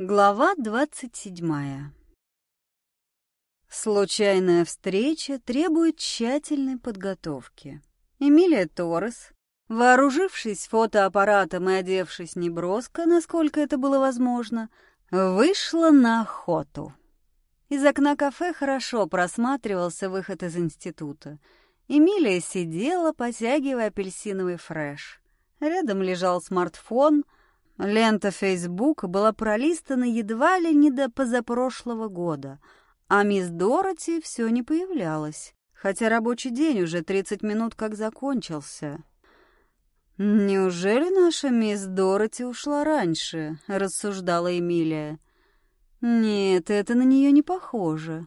Глава двадцать седьмая Случайная встреча требует тщательной подготовки. Эмилия Торрес, вооружившись фотоаппаратом и одевшись неброско, насколько это было возможно, вышла на охоту. Из окна кафе хорошо просматривался выход из института. Эмилия сидела, потягивая апельсиновый фреш. Рядом лежал смартфон. Лента Фейсбука была пролистана едва ли не до позапрошлого года, а мисс Дороти все не появлялась, хотя рабочий день уже 30 минут как закончился. «Неужели наша мисс Дороти ушла раньше?» — рассуждала Эмилия. «Нет, это на нее не похоже.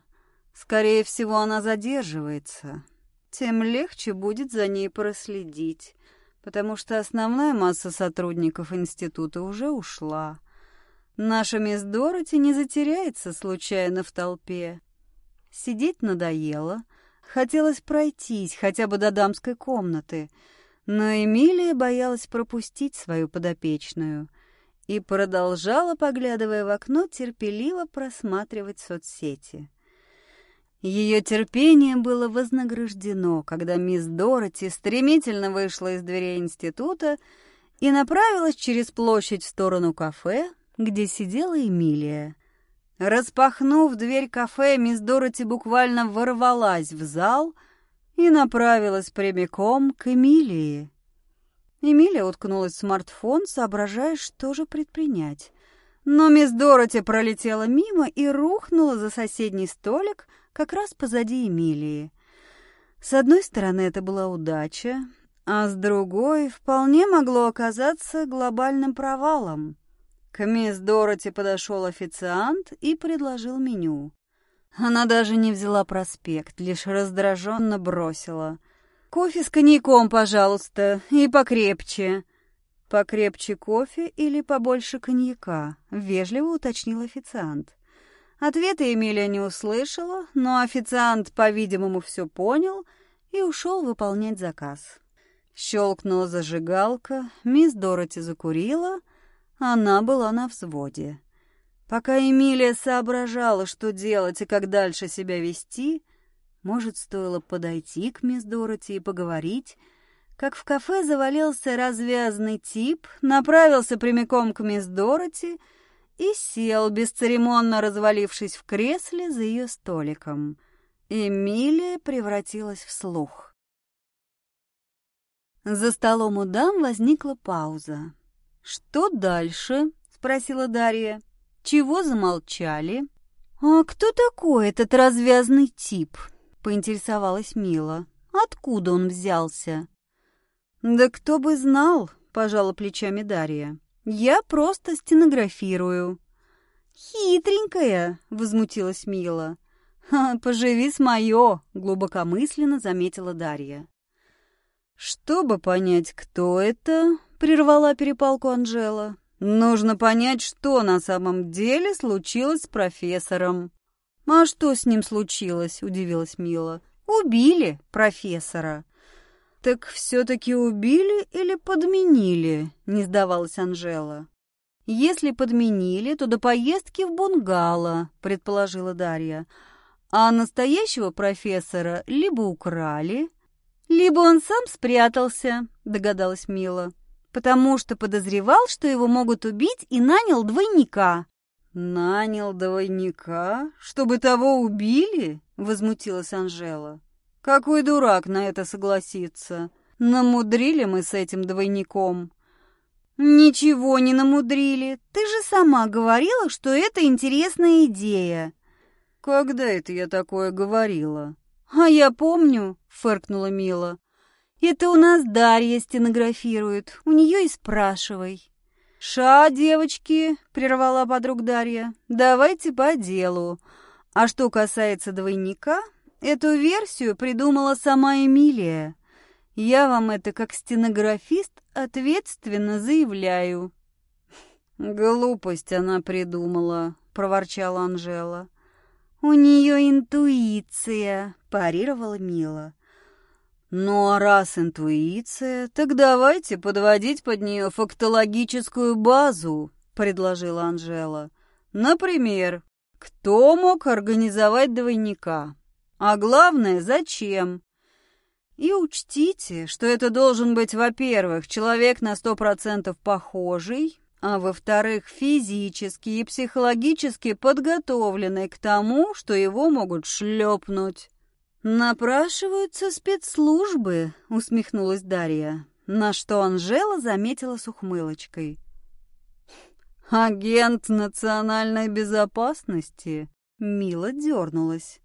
Скорее всего, она задерживается. Тем легче будет за ней проследить, потому что основная масса сотрудников института уже ушла. Наша мисс Дороти не затеряется случайно в толпе. Сидеть надоело. Хотелось пройтись хотя бы до дамской комнаты — но Эмилия боялась пропустить свою подопечную и продолжала, поглядывая в окно, терпеливо просматривать соцсети. Ее терпение было вознаграждено, когда мисс Дороти стремительно вышла из дверей института и направилась через площадь в сторону кафе, где сидела Эмилия. Распахнув дверь кафе, мисс Дороти буквально ворвалась в зал — и направилась прямиком к Эмилии. Эмилия уткнулась в смартфон, соображая, что же предпринять. Но мисс Дороти пролетела мимо и рухнула за соседний столик как раз позади Эмилии. С одной стороны, это была удача, а с другой вполне могло оказаться глобальным провалом. К мисс Дороти подошел официант и предложил меню. Она даже не взяла проспект, лишь раздраженно бросила. «Кофе с коньяком, пожалуйста, и покрепче». «Покрепче кофе или побольше коньяка?» — вежливо уточнил официант. Ответа Эмилия не услышала, но официант, по-видимому, все понял и ушел выполнять заказ. Щелкнула зажигалка, мисс Дороти закурила, она была на взводе. Пока Эмилия соображала, что делать и как дальше себя вести, может, стоило подойти к мисс Дороти и поговорить, как в кафе завалился развязный тип, направился прямиком к мисс Дороти и сел, бесцеремонно развалившись в кресле за ее столиком. Эмилия превратилась в слух. За столом у дам возникла пауза. «Что дальше?» — спросила Дарья. Чего замолчали? А кто такой этот развязный тип? Поинтересовалась Мила. Откуда он взялся? Да кто бы знал, пожала плечами Дарья. Я просто стенографирую. Хитренькая, возмутилась Мила. «Поживи с моё», — глубокомысленно заметила Дарья. «Чтобы понять, кто это», — прервала перепалку Анжела, Нужно понять, что на самом деле случилось с профессором. А что с ним случилось? удивилась Мила. Убили профессора. Так все-таки убили или подменили? Не сдавалась Анжела. Если подменили, то до поездки в бунгало, предположила Дарья. А настоящего профессора либо украли, либо он сам спрятался, догадалась Мила потому что подозревал, что его могут убить, и нанял двойника». «Нанял двойника? Чтобы того убили?» — возмутилась Анжела. «Какой дурак на это согласится? Намудрили мы с этим двойником». «Ничего не намудрили. Ты же сама говорила, что это интересная идея». «Когда это я такое говорила?» «А я помню», — фыркнула Мила. Это у нас Дарья стенографирует, у нее и спрашивай. «Ша, девочки!» — прервала подруг Дарья. «Давайте по делу. А что касается двойника, эту версию придумала сама Эмилия. Я вам это как стенографист ответственно заявляю». «Глупость она придумала», — проворчала Анжела. «У нее интуиция», — парировала Мила. Ну а раз интуиция, так давайте подводить под нее фактологическую базу, предложила Анжела. Например, кто мог организовать двойника? А главное, зачем? И учтите, что это должен быть, во-первых, человек на сто процентов похожий, а во-вторых, физически и психологически подготовленный к тому, что его могут шлепнуть. «Напрашиваются спецслужбы», — усмехнулась Дарья, на что Анжела заметила с ухмылочкой. «Агент национальной безопасности?» Мила дернулась.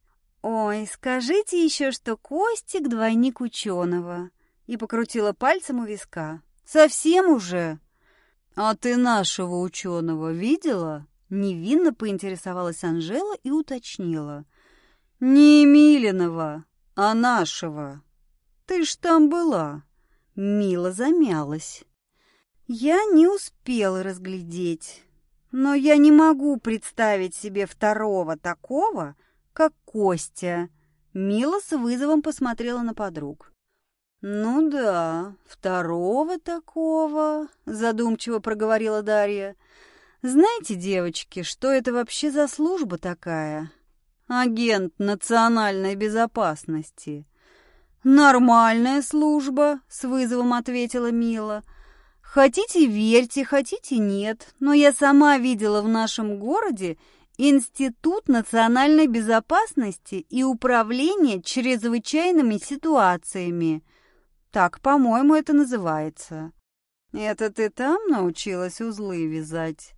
«Ой, скажите еще, что Костик — двойник ученого!» И покрутила пальцем у виска. «Совсем уже!» «А ты нашего ученого видела?» Невинно поинтересовалась Анжела и уточнила. «Не Емелинова, а нашего. Ты ж там была». Мила замялась. Я не успела разглядеть, но я не могу представить себе второго такого, как Костя. Мила с вызовом посмотрела на подруг. «Ну да, второго такого», — задумчиво проговорила Дарья. «Знаете, девочки, что это вообще за служба такая? Агент национальной безопасности». «Нормальная служба», — с вызовом ответила Мила. Хотите верьте, хотите нет, но я сама видела в нашем городе Институт национальной безопасности и управления чрезвычайными ситуациями. Так, по-моему, это называется. Это ты там научилась узлы вязать?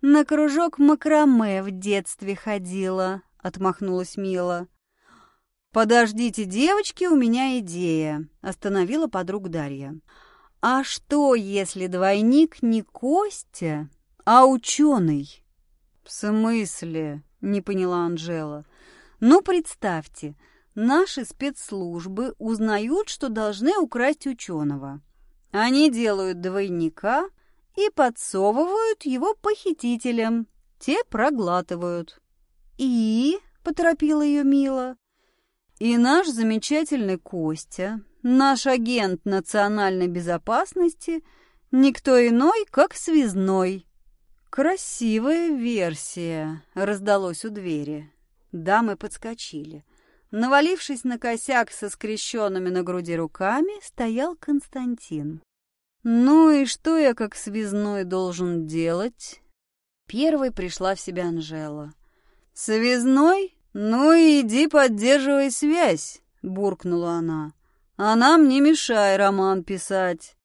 На кружок макраме в детстве ходила, отмахнулась Мила. Подождите, девочки, у меня идея, остановила подруг Дарья. А что, если двойник не Костя, а ученый? В смысле? Не поняла Анжела. Ну, представьте, наши спецслужбы узнают, что должны украсть ученого. Они делают двойника и подсовывают его похитителям. Те проглатывают. «И?» — поторопила ее Мила. «И наш замечательный Костя Наш агент национальной безопасности никто иной, как связной. Красивая версия, раздалось у двери. Дамы подскочили. Навалившись на косяк со скрещенными на груди руками, стоял Константин. «Ну и что я как связной должен делать?» Первой пришла в себя Анжела. «Связной? Ну и иди поддерживай связь!» — буркнула она. А нам не мешай роман писать.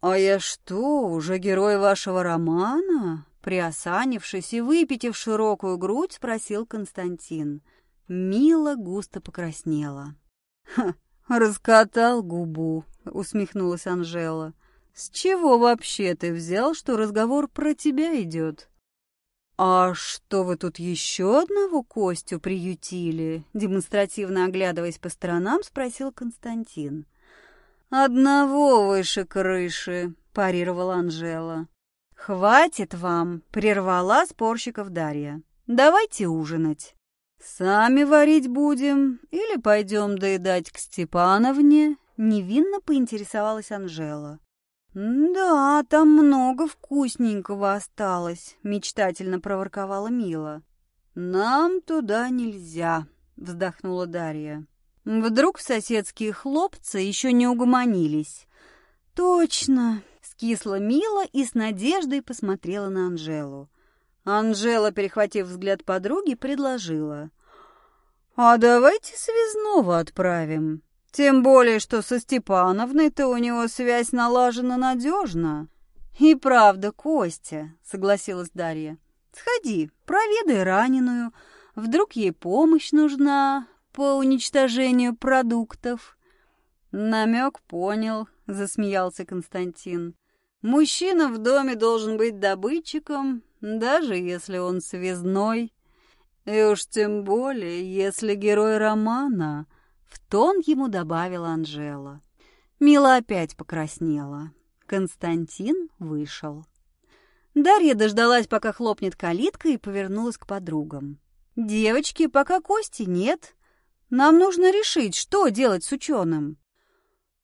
А я что, уже герой вашего романа? Приосанившись и выпитив широкую грудь, спросил Константин. Мила густо покраснела. «Ха, раскатал губу», — усмехнулась Анжела. «С чего вообще ты взял, что разговор про тебя идет?» «А что вы тут еще одного Костю приютили?» Демонстративно оглядываясь по сторонам, спросил Константин. «Одного выше крыши», — парировала Анжела. «Хватит вам», — прервала спорщиков Дарья. «Давайте ужинать». «Сами варить будем или пойдем доедать к Степановне?» Невинно поинтересовалась Анжела. «Да, там много вкусненького осталось», — мечтательно проворковала Мила. «Нам туда нельзя», — вздохнула Дарья. Вдруг соседские хлопцы еще не угомонились. «Точно», — скисла Мила и с надеждой посмотрела на Анжелу. Анжела, перехватив взгляд подруги, предложила. «А давайте связного отправим. Тем более, что со Степановной-то у него связь налажена надежно. И правда, Костя, согласилась Дарья. Сходи, проведай раненую. Вдруг ей помощь нужна по уничтожению продуктов. Намек понял, засмеялся Константин. Мужчина в доме должен быть добытчиком, даже если он связной. И уж тем более, если герой романа — в тон ему добавила Анжела. Мила опять покраснела. Константин вышел. Дарья дождалась, пока хлопнет калитка, и повернулась к подругам. «Девочки, пока Кости нет. Нам нужно решить, что делать с ученым».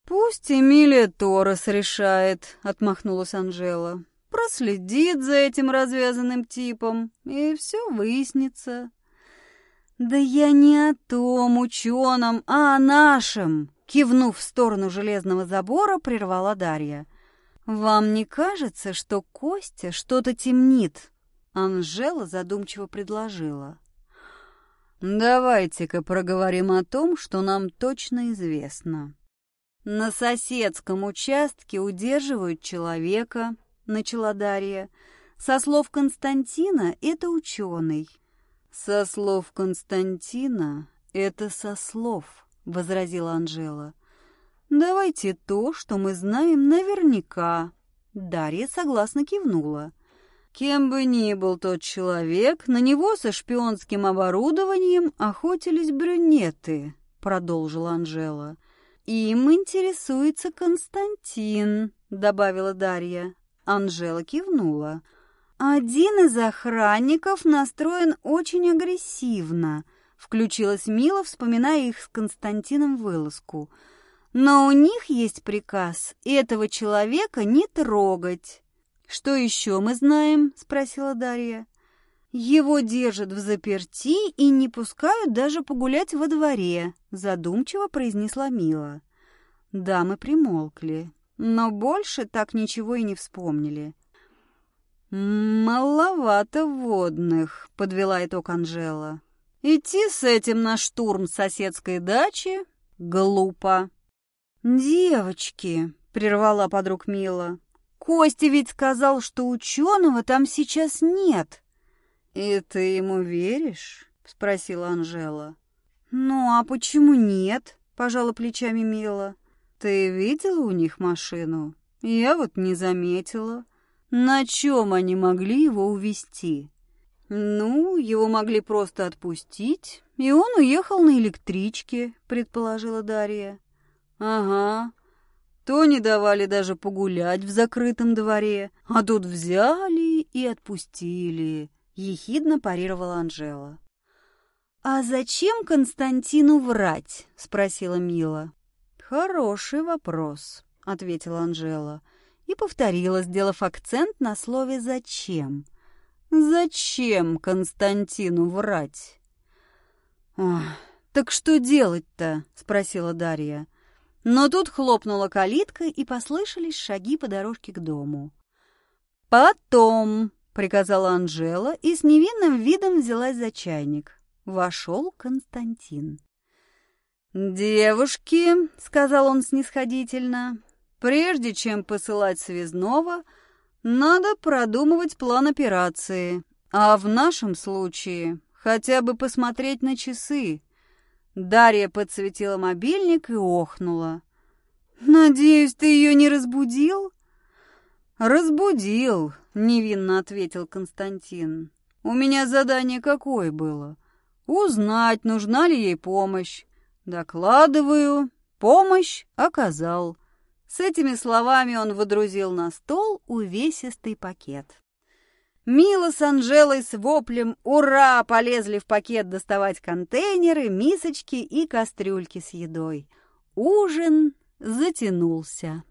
«Пусть Эмилия Торрес решает», — отмахнулась Анжела. проследит за этим развязанным типом, и все выяснится. «Да я не о том ученом, а о нашем!» Кивнув в сторону железного забора, прервала Дарья. «Вам не кажется, что Костя что-то темнит?» Анжела задумчиво предложила. «Давайте-ка проговорим о том, что нам точно известно. На соседском участке удерживают человека, — начала Дарья. Со слов Константина, это ученый. Со слов Константина, это со слов, — возразила Анжела. Давайте то, что мы знаем наверняка. Дарья согласно кивнула. Кем бы ни был тот человек, на него со шпионским оборудованием охотились брюнеты, продолжила Анжела. «Им интересуется Константин», — добавила Дарья. Анжела кивнула. «Один из охранников настроен очень агрессивно», — включилась Мила, вспоминая их с Константином вылазку. «Но у них есть приказ этого человека не трогать». «Что еще мы знаем?» — спросила Дарья. «Его держат в заперти и не пускают даже погулять во дворе», — задумчиво произнесла Мила. Дамы примолкли, но больше так ничего и не вспомнили. «Маловато водных», — подвела итог Анжела. «Идти с этим на штурм соседской дачи глупо». «Девочки», — прервала подруг Мила, — «Костя ведь сказал, что ученого там сейчас нет». «И ты ему веришь?» — спросила Анжела. «Ну, а почему нет?» — пожала плечами Мила. «Ты видела у них машину? Я вот не заметила. На чем они могли его увезти?» «Ну, его могли просто отпустить, и он уехал на электричке», — предположила Дарья. «Ага, то не давали даже погулять в закрытом дворе, а тут взяли и отпустили ехидно парировала Анжела. «А зачем Константину врать?» — спросила Мила. «Хороший вопрос», — ответила Анжела и повторила, сделав акцент на слове «зачем». «Зачем Константину врать?» «Ох, так что делать-то?» — спросила Дарья. Но тут хлопнула калитка, и послышались шаги по дорожке к дому. «Потом», приказала Анжела и с невинным видом взялась за чайник. Вошел Константин. «Девушки», — сказал он снисходительно, — «прежде чем посылать связного, надо продумывать план операции, а в нашем случае хотя бы посмотреть на часы». Дарья подсветила мобильник и охнула. «Надеюсь, ты ее не разбудил?» «Разбудил», — невинно ответил Константин. «У меня задание какое было? Узнать, нужна ли ей помощь. Докладываю, помощь оказал». С этими словами он водрузил на стол увесистый пакет. Мила с Анжелой с воплем «Ура!» полезли в пакет доставать контейнеры, мисочки и кастрюльки с едой. Ужин затянулся.